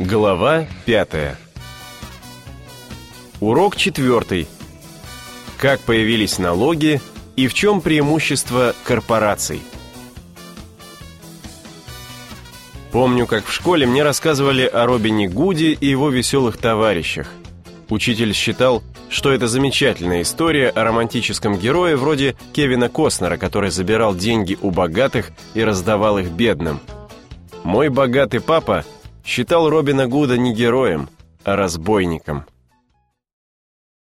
Глава пятая. Урок четвертый. Как появились налоги и в чем преимущество корпораций? Помню, как в школе мне рассказывали о Робине Гуди и его веселых товарищах. Учитель считал, что это замечательная история о романтическом герое вроде Кевина Костнера, который забирал деньги у богатых и раздавал их бедным. Мой богатый папа считал Робина Гуда не героем, а разбойником.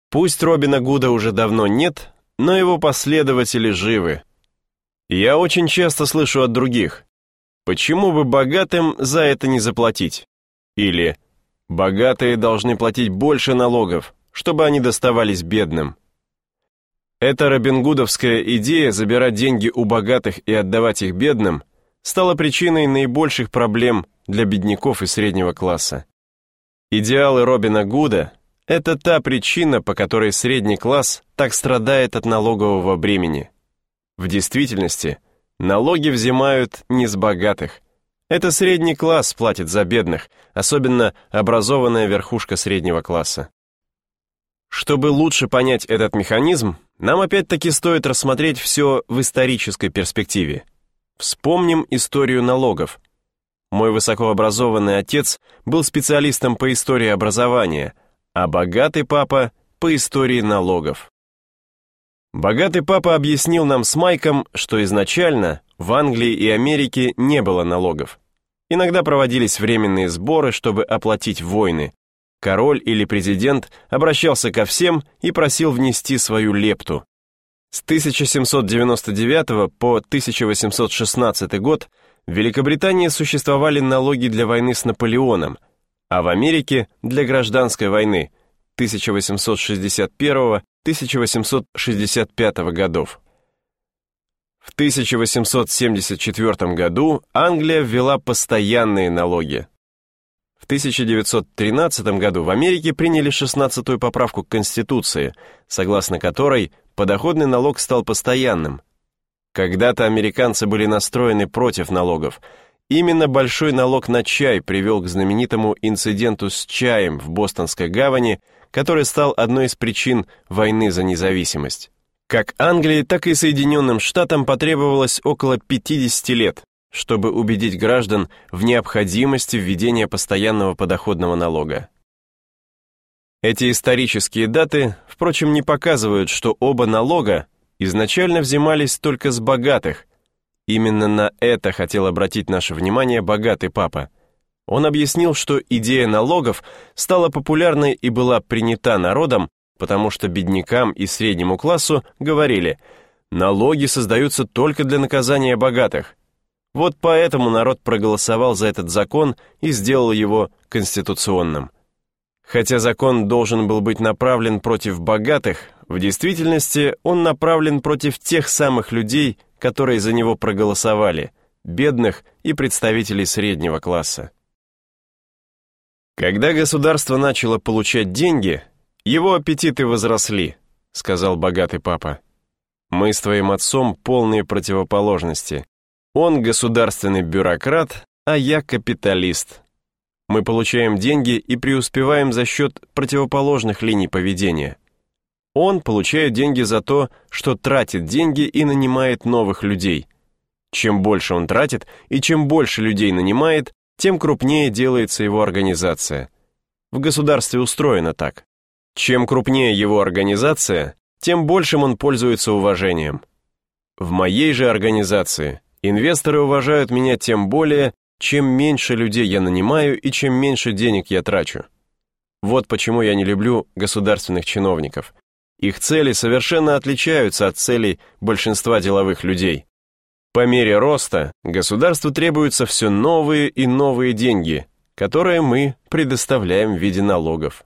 Пусть Робина Гуда уже давно нет, но его последователи живы. Я очень часто слышу от других, почему бы богатым за это не заплатить? Или богатые должны платить больше налогов, чтобы они доставались бедным. Эта робингудовская идея забирать деньги у богатых и отдавать их бедным стала причиной наибольших проблем для бедняков и среднего класса. Идеалы Робина Гуда – это та причина, по которой средний класс так страдает от налогового бремени. В действительности, налоги взимают не с богатых. Это средний класс платит за бедных, особенно образованная верхушка среднего класса. Чтобы лучше понять этот механизм, нам опять-таки стоит рассмотреть все в исторической перспективе. Вспомним историю налогов – мой высокообразованный отец был специалистом по истории образования, а богатый папа — по истории налогов. Богатый папа объяснил нам с Майком, что изначально в Англии и Америке не было налогов. Иногда проводились временные сборы, чтобы оплатить войны. Король или президент обращался ко всем и просил внести свою лепту. С 1799 по 1816 год в Великобритании существовали налоги для войны с Наполеоном, а в Америке для гражданской войны 1861-1865 годов. В 1874 году Англия ввела постоянные налоги. В 1913 году в Америке приняли 16-ю поправку к Конституции, согласно которой подоходный налог стал постоянным – когда-то американцы были настроены против налогов. Именно большой налог на чай привел к знаменитому инциденту с чаем в Бостонской гавани, который стал одной из причин войны за независимость. Как Англии, так и Соединенным Штатам потребовалось около 50 лет, чтобы убедить граждан в необходимости введения постоянного подоходного налога. Эти исторические даты, впрочем, не показывают, что оба налога изначально взимались только с богатых. Именно на это хотел обратить наше внимание богатый папа. Он объяснил, что идея налогов стала популярной и была принята народом, потому что беднякам и среднему классу говорили, налоги создаются только для наказания богатых. Вот поэтому народ проголосовал за этот закон и сделал его конституционным. Хотя закон должен был быть направлен против богатых, в действительности он направлен против тех самых людей, которые за него проголосовали, бедных и представителей среднего класса. Когда государство начало получать деньги, его аппетиты возросли, сказал богатый папа. Мы с твоим отцом полные противоположности. Он государственный бюрократ, а я капиталист. Мы получаем деньги и преуспеваем за счет противоположных линий поведения. Он получает деньги за то, что тратит деньги и нанимает новых людей. Чем больше он тратит и чем больше людей нанимает, тем крупнее делается его организация. В государстве устроено так. Чем крупнее его организация, тем большим он пользуется уважением. В моей же организации инвесторы уважают меня тем более, чем меньше людей я нанимаю и чем меньше денег я трачу. Вот почему я не люблю государственных чиновников. Их цели совершенно отличаются от целей большинства деловых людей. По мере роста государству требуются все новые и новые деньги, которые мы предоставляем в виде налогов.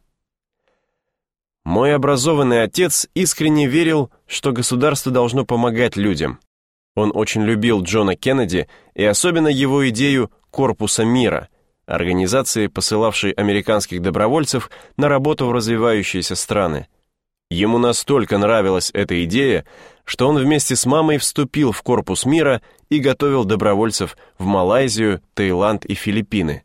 Мой образованный отец искренне верил, что государство должно помогать людям. Он очень любил Джона Кеннеди и особенно его идею «Корпуса мира», организации, посылавшей американских добровольцев на работу в развивающиеся страны. Ему настолько нравилась эта идея, что он вместе с мамой вступил в корпус мира и готовил добровольцев в Малайзию, Таиланд и Филиппины.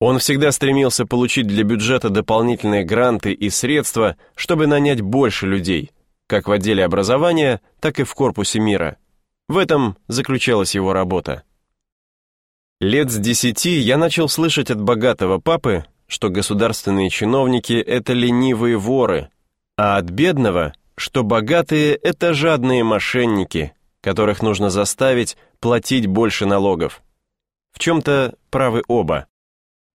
Он всегда стремился получить для бюджета дополнительные гранты и средства, чтобы нанять больше людей, как в отделе образования, так и в корпусе мира. В этом заключалась его работа. Лет с десяти я начал слышать от богатого папы, что государственные чиновники — это ленивые воры, а от бедного, что богатые — это жадные мошенники, которых нужно заставить платить больше налогов. В чем-то правы оба.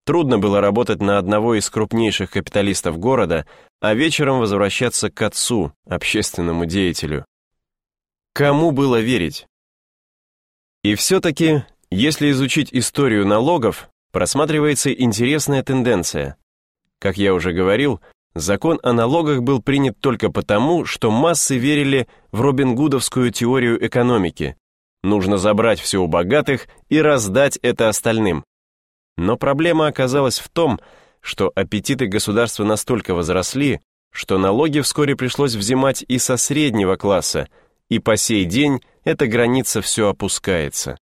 Трудно было работать на одного из крупнейших капиталистов города, а вечером возвращаться к отцу, общественному деятелю. Кому было верить? И все-таки, если изучить историю налогов, просматривается интересная тенденция. Как я уже говорил, закон о налогах был принят только потому, что массы верили в Робингудовскую теорию экономики. Нужно забрать все у богатых и раздать это остальным. Но проблема оказалась в том, что аппетиты государства настолько возросли, что налоги вскоре пришлось взимать и со среднего класса, и по сей день эта граница все опускается.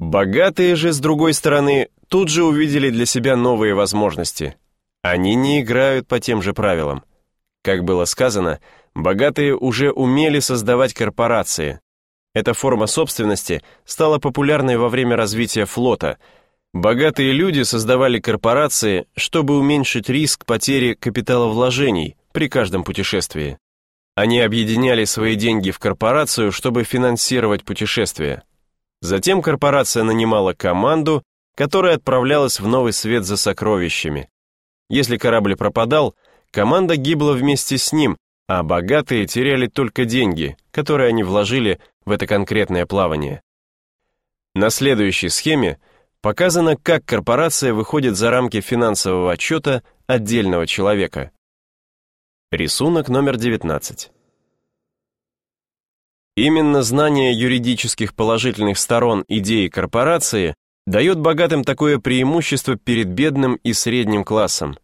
Богатые же, с другой стороны, тут же увидели для себя новые возможности. Они не играют по тем же правилам. Как было сказано, богатые уже умели создавать корпорации. Эта форма собственности стала популярной во время развития флота. Богатые люди создавали корпорации, чтобы уменьшить риск потери капиталовложений при каждом путешествии. Они объединяли свои деньги в корпорацию, чтобы финансировать путешествия. Затем корпорация нанимала команду, которая отправлялась в новый свет за сокровищами. Если корабль пропадал, команда гибла вместе с ним, а богатые теряли только деньги, которые они вложили в это конкретное плавание. На следующей схеме показано, как корпорация выходит за рамки финансового отчета отдельного человека. Рисунок номер 19. Именно знание юридических положительных сторон идеи корпорации дает богатым такое преимущество перед бедным и средним классом.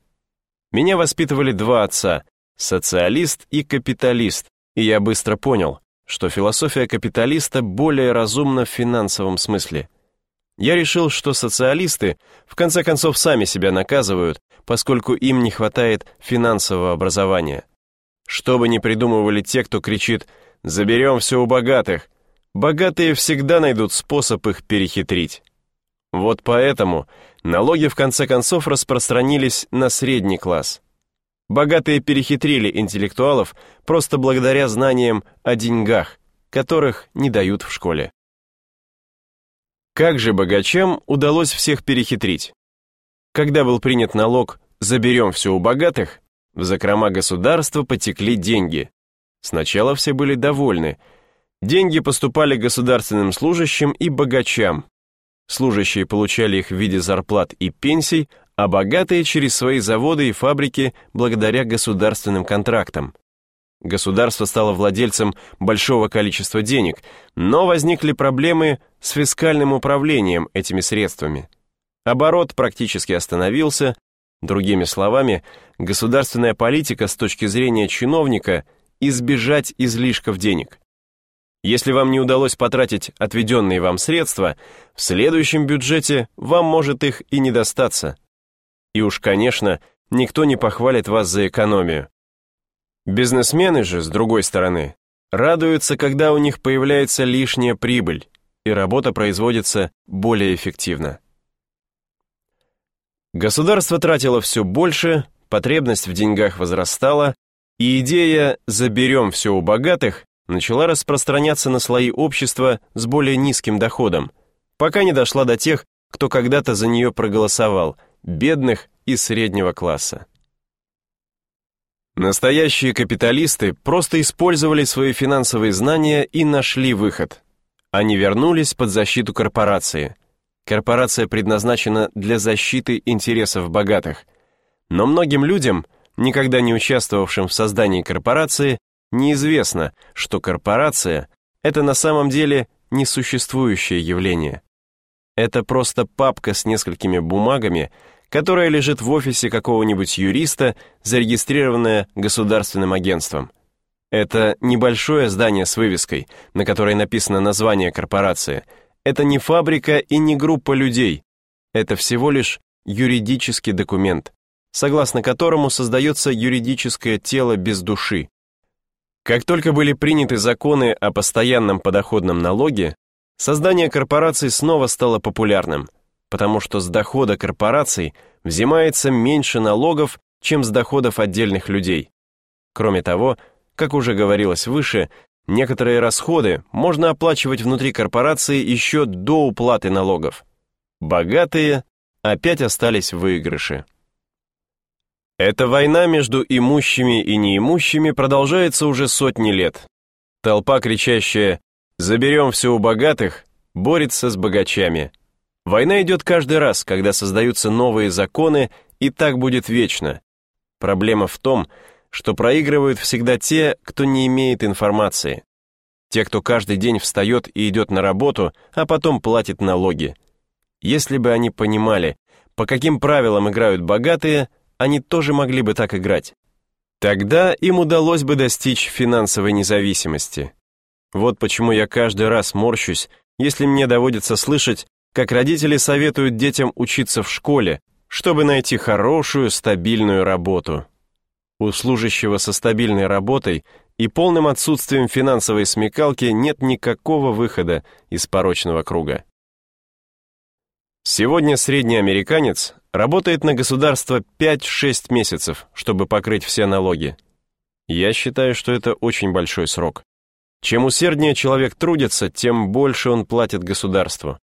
Меня воспитывали два отца – социалист и капиталист, и я быстро понял, что философия капиталиста более разумна в финансовом смысле. Я решил, что социалисты в конце концов сами себя наказывают, поскольку им не хватает финансового образования. Что бы ни придумывали те, кто кричит – Заберем все у богатых. Богатые всегда найдут способ их перехитрить. Вот поэтому налоги в конце концов распространились на средний класс. Богатые перехитрили интеллектуалов просто благодаря знаниям о деньгах, которых не дают в школе. Как же богачам удалось всех перехитрить? Когда был принят налог «заберем все у богатых», в закрома государства потекли деньги. Сначала все были довольны. Деньги поступали государственным служащим и богачам. Служащие получали их в виде зарплат и пенсий, а богатые через свои заводы и фабрики благодаря государственным контрактам. Государство стало владельцем большого количества денег, но возникли проблемы с фискальным управлением этими средствами. Оборот практически остановился, другими словами, государственная политика с точки зрения чиновника – избежать излишков денег. Если вам не удалось потратить отведенные вам средства, в следующем бюджете вам может их и не достаться. И уж, конечно, никто не похвалит вас за экономию. Бизнесмены же, с другой стороны, радуются, когда у них появляется лишняя прибыль, и работа производится более эффективно. Государство тратило все больше, потребность в деньгах возрастала, и идея «заберем все у богатых» начала распространяться на слои общества с более низким доходом, пока не дошла до тех, кто когда-то за нее проголосовал, бедных и среднего класса. Настоящие капиталисты просто использовали свои финансовые знания и нашли выход. Они вернулись под защиту корпорации. Корпорация предназначена для защиты интересов богатых. Но многим людям – никогда не участвовавшим в создании корпорации, неизвестно, что корпорация — это на самом деле несуществующее явление. Это просто папка с несколькими бумагами, которая лежит в офисе какого-нибудь юриста, зарегистрированная государственным агентством. Это небольшое здание с вывеской, на которой написано название корпорации. Это не фабрика и не группа людей. это всего лишь юридический документ, согласно которому создается юридическое тело без души. Как только были приняты законы о постоянном подоходном налоге, создание корпораций снова стало популярным, потому что с дохода корпораций взимается меньше налогов, чем с доходов отдельных людей. Кроме того, как уже говорилось выше, некоторые расходы можно оплачивать внутри корпорации еще до уплаты налогов. Богатые опять остались в выигрыше. Эта война между имущими и неимущими продолжается уже сотни лет. Толпа, кричащая «Заберем все у богатых», борется с богачами. Война идет каждый раз, когда создаются новые законы, и так будет вечно. Проблема в том, что проигрывают всегда те, кто не имеет информации. Те, кто каждый день встает и идет на работу, а потом платит налоги. Если бы они понимали, по каким правилам играют богатые, они тоже могли бы так играть. Тогда им удалось бы достичь финансовой независимости. Вот почему я каждый раз морщусь, если мне доводится слышать, как родители советуют детям учиться в школе, чтобы найти хорошую, стабильную работу. У служащего со стабильной работой и полным отсутствием финансовой смекалки нет никакого выхода из порочного круга. Сегодня средний американец работает на государство 5-6 месяцев, чтобы покрыть все налоги. Я считаю, что это очень большой срок. Чем усерднее человек трудится, тем больше он платит государству.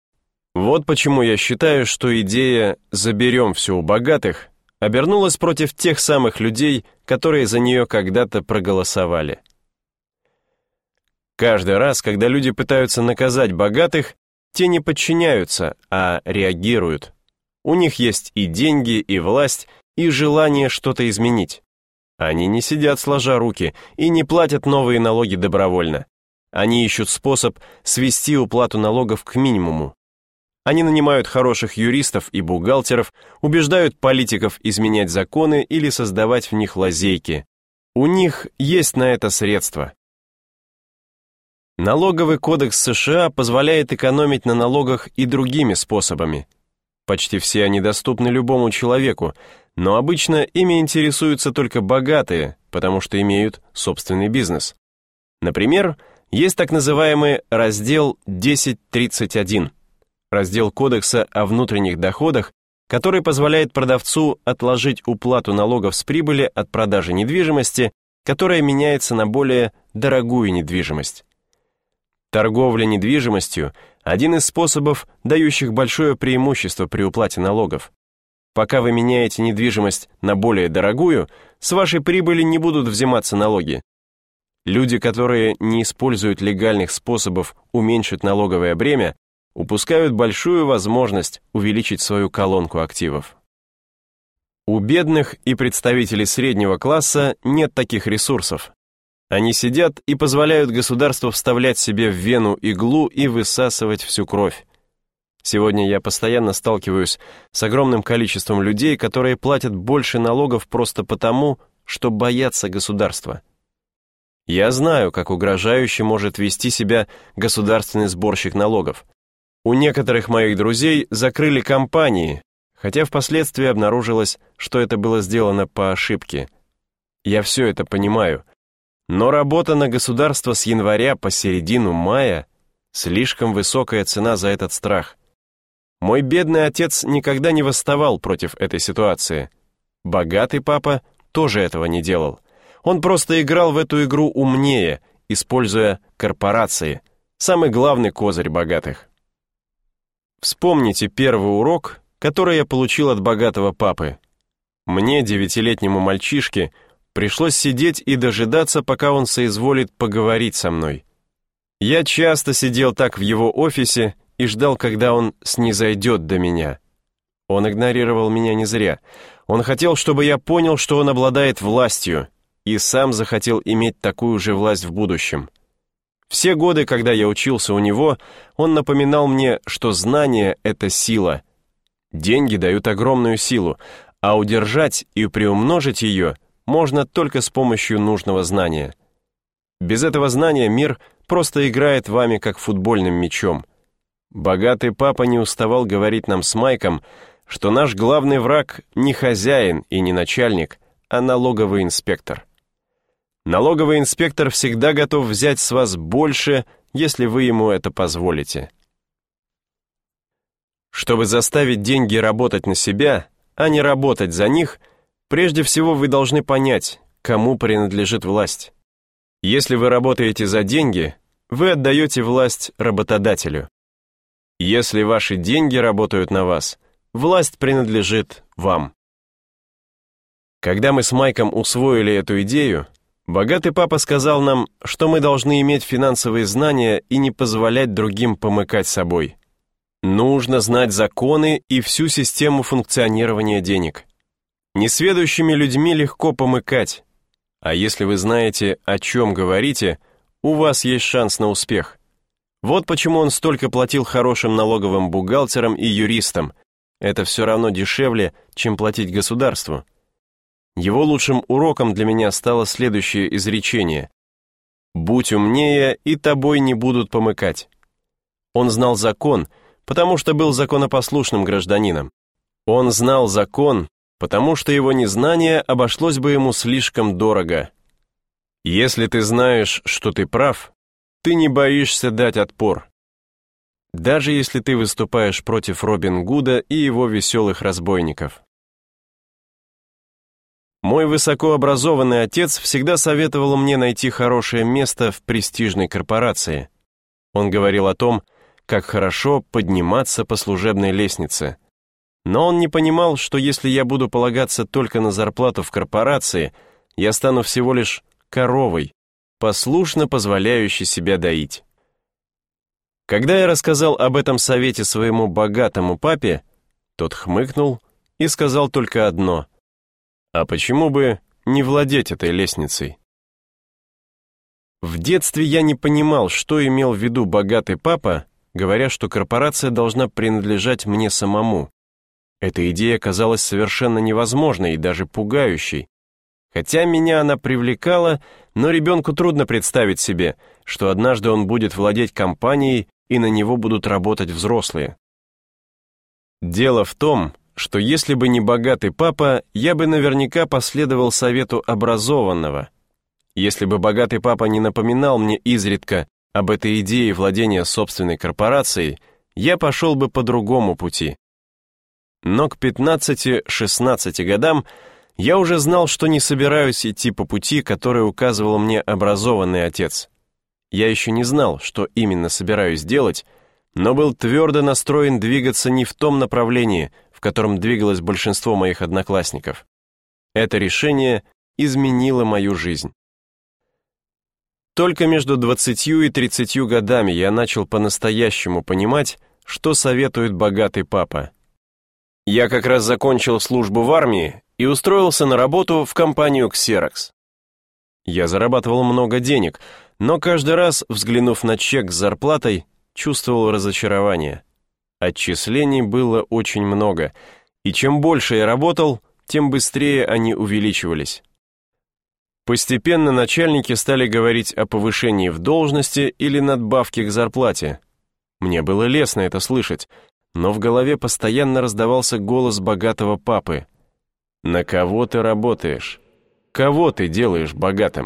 Вот почему я считаю, что идея «заберем все у богатых» обернулась против тех самых людей, которые за нее когда-то проголосовали. Каждый раз, когда люди пытаются наказать богатых, те не подчиняются, а реагируют. У них есть и деньги, и власть, и желание что-то изменить. Они не сидят сложа руки и не платят новые налоги добровольно. Они ищут способ свести уплату налогов к минимуму. Они нанимают хороших юристов и бухгалтеров, убеждают политиков изменять законы или создавать в них лазейки. У них есть на это средства. Налоговый кодекс США позволяет экономить на налогах и другими способами. Почти все они доступны любому человеку, но обычно ими интересуются только богатые, потому что имеют собственный бизнес. Например, есть так называемый раздел 1031, раздел Кодекса о внутренних доходах, который позволяет продавцу отложить уплату налогов с прибыли от продажи недвижимости, которая меняется на более дорогую недвижимость. Торговля недвижимостью – один из способов, дающих большое преимущество при уплате налогов. Пока вы меняете недвижимость на более дорогую, с вашей прибыли не будут взиматься налоги. Люди, которые не используют легальных способов уменьшить налоговое бремя, упускают большую возможность увеличить свою колонку активов. У бедных и представителей среднего класса нет таких ресурсов, они сидят и позволяют государству вставлять себе в вену иглу и высасывать всю кровь. Сегодня я постоянно сталкиваюсь с огромным количеством людей, которые платят больше налогов просто потому, что боятся государства. Я знаю, как угрожающе может вести себя государственный сборщик налогов. У некоторых моих друзей закрыли компании, хотя впоследствии обнаружилось, что это было сделано по ошибке. Я все это понимаю — но работа на государство с января по середину мая — слишком высокая цена за этот страх. Мой бедный отец никогда не восставал против этой ситуации. Богатый папа тоже этого не делал. Он просто играл в эту игру умнее, используя корпорации, самый главный козырь богатых. Вспомните первый урок, который я получил от богатого папы. Мне, девятилетнему мальчишке, Пришлось сидеть и дожидаться, пока он соизволит поговорить со мной. Я часто сидел так в его офисе и ждал, когда он снизойдет до меня. Он игнорировал меня не зря. Он хотел, чтобы я понял, что он обладает властью, и сам захотел иметь такую же власть в будущем. Все годы, когда я учился у него, он напоминал мне, что знание — это сила. Деньги дают огромную силу, а удержать и приумножить ее — можно только с помощью нужного знания. Без этого знания мир просто играет вами как футбольным мячом. богатый папа не уставал говорить нам с Майком, что наш главный враг не хозяин и не начальник, а налоговый инспектор. Налоговый инспектор всегда готов взять с вас больше, если вы ему это позволите. Чтобы заставить деньги работать на себя, а не работать за них, прежде всего вы должны понять, кому принадлежит власть. Если вы работаете за деньги, вы отдаете власть работодателю. Если ваши деньги работают на вас, власть принадлежит вам. Когда мы с Майком усвоили эту идею, богатый папа сказал нам, что мы должны иметь финансовые знания и не позволять другим помыкать собой. Нужно знать законы и всю систему функционирования денег. Несведущими людьми легко помыкать, а если вы знаете, о чем говорите, у вас есть шанс на успех. Вот почему он столько платил хорошим налоговым бухгалтерам и юристам. Это все равно дешевле, чем платить государству. Его лучшим уроком для меня стало следующее изречение. «Будь умнее, и тобой не будут помыкать». Он знал закон, потому что был законопослушным гражданином. Он знал закон, потому что его незнание обошлось бы ему слишком дорого. Если ты знаешь, что ты прав, ты не боишься дать отпор. Даже если ты выступаешь против Робин Гуда и его веселых разбойников. Мой высокообразованный отец всегда советовал мне найти хорошее место в престижной корпорации. Он говорил о том, как хорошо подниматься по служебной лестнице. Но он не понимал, что если я буду полагаться только на зарплату в корпорации, я стану всего лишь коровой, послушно позволяющей себя доить. Когда я рассказал об этом совете своему богатому папе, тот хмыкнул и сказал только одно. А почему бы не владеть этой лестницей? В детстве я не понимал, что имел в виду богатый папа, говоря, что корпорация должна принадлежать мне самому. Эта идея казалась совершенно невозможной и даже пугающей. Хотя меня она привлекала, но ребенку трудно представить себе, что однажды он будет владеть компанией и на него будут работать взрослые. Дело в том, что если бы не богатый папа, я бы наверняка последовал совету образованного. Если бы богатый папа не напоминал мне изредка об этой идее владения собственной корпорацией, я пошел бы по другому пути. Но к 15-16 годам я уже знал, что не собираюсь идти по пути, который указывал мне образованный отец. Я еще не знал, что именно собираюсь делать, но был твердо настроен двигаться не в том направлении, в котором двигалось большинство моих одноклассников. Это решение изменило мою жизнь. Только между 20 и 30 годами я начал по-настоящему понимать, что советует богатый папа. Я как раз закончил службу в армии и устроился на работу в компанию Xerox. Я зарабатывал много денег, но каждый раз, взглянув на чек с зарплатой, чувствовал разочарование. Отчислений было очень много, и чем больше я работал, тем быстрее они увеличивались. Постепенно начальники стали говорить о повышении в должности или надбавке к зарплате. Мне было лестно это слышать, но в голове постоянно раздавался голос богатого папы. «На кого ты работаешь? Кого ты делаешь богатым?»